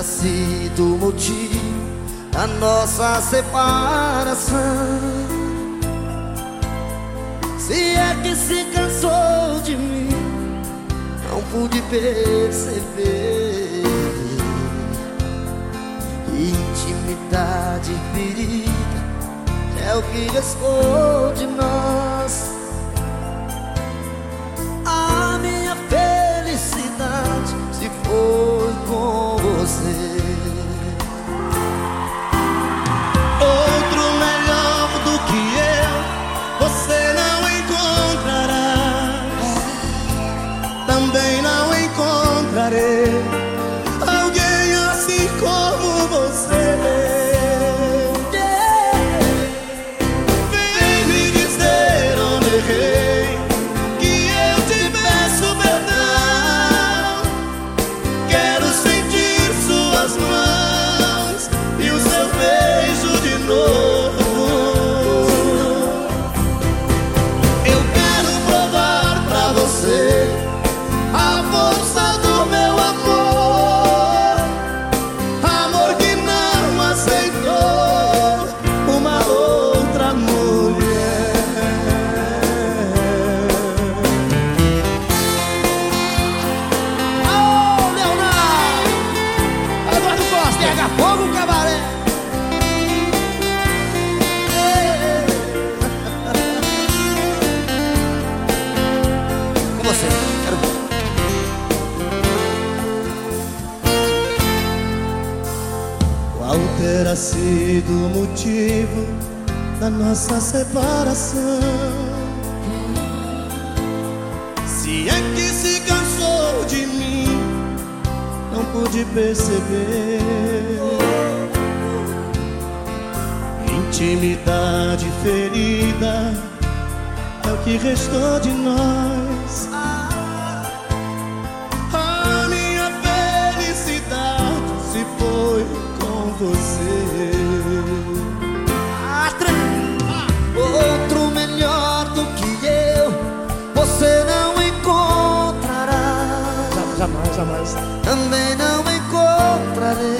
terá sido o motivo da nossa separação. Se é que se cansou de mim, não pude perceber. Intimidade ferida é o que restou de nós. Terá sido o motivo da nossa separação? Se é que se cansou de mim, não pude perceber. Intimidade ferida é o que restou de nós. Você. Outro melhor do que eu, você não encontrará. Jamais, jamais. Também não encontrarei.